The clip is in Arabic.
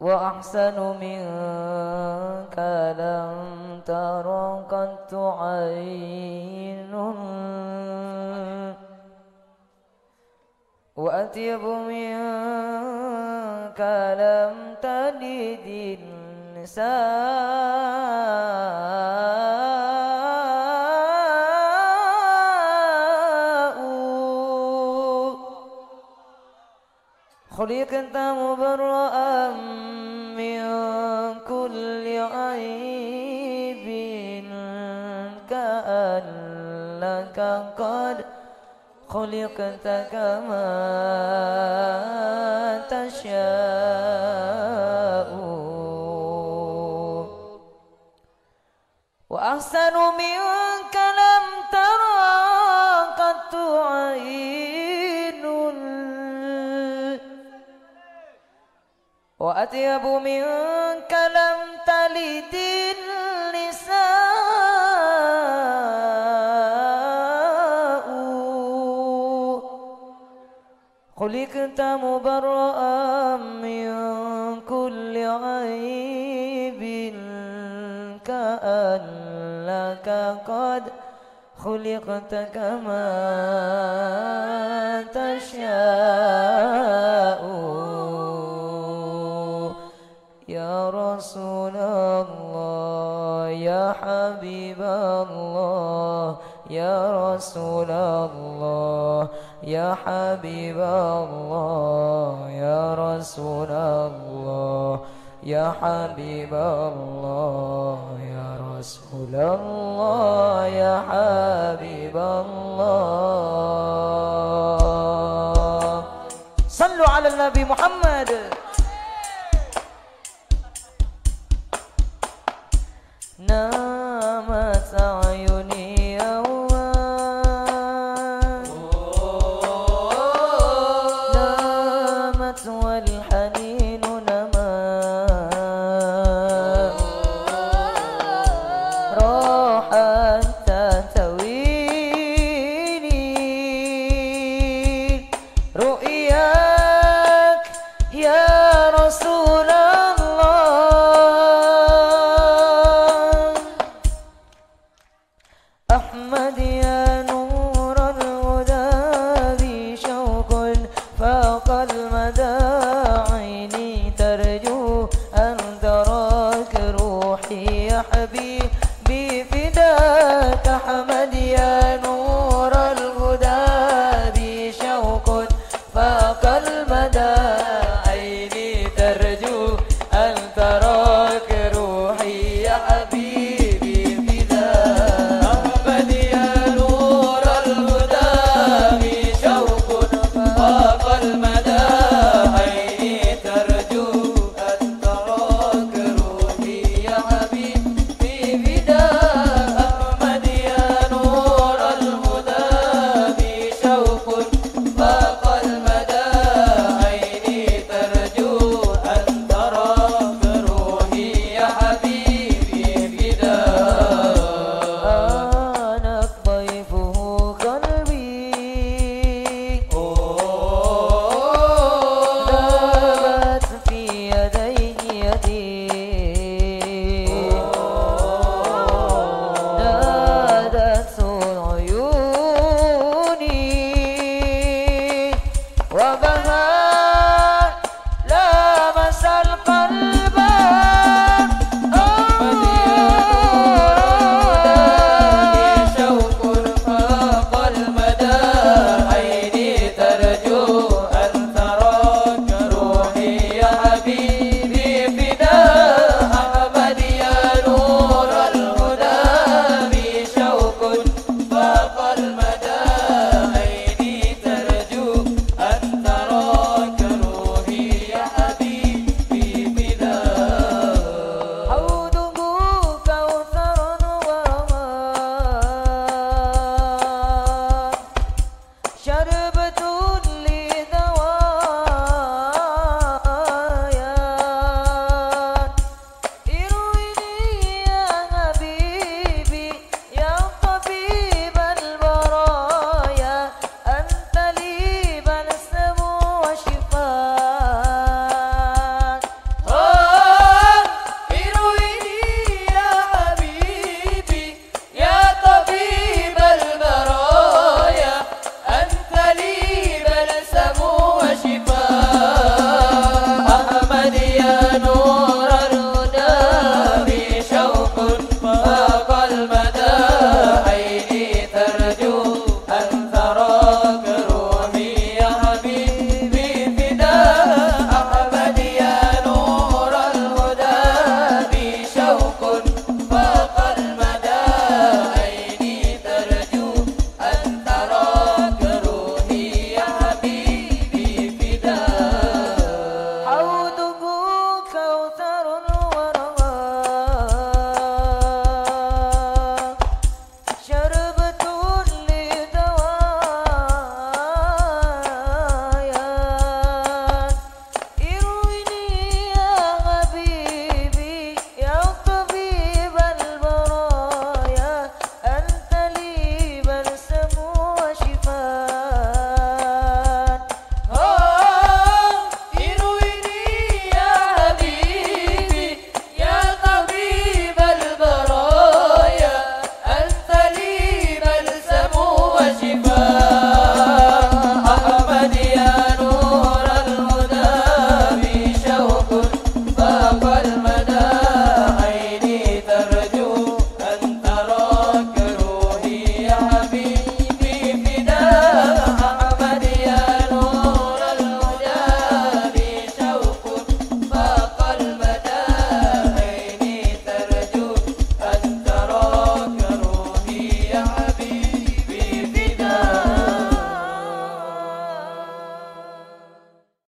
وأحسن منك لم تر قد عين وأطيب منك لم تلد النساء. خلقت مبرأ من كل عيب كأنك قد خلقت كما تشاء. وأحسن منك وأطيب منك لم تلد خلقت مبرأ من كل عيب كأنك قد خلقت كما تشاء. يا رسول الله يا حبيب الله يا رسول الله يا حبيب الله يا رسول الله يا حبيب الله يا رسول الله يا حبيب الله. صلوا على النبي محمد. أحمد يا نور الهدى ذي شوق فاق المدى عيني ترجو أن تراك روحي يا حبيبي بفداك أحمد.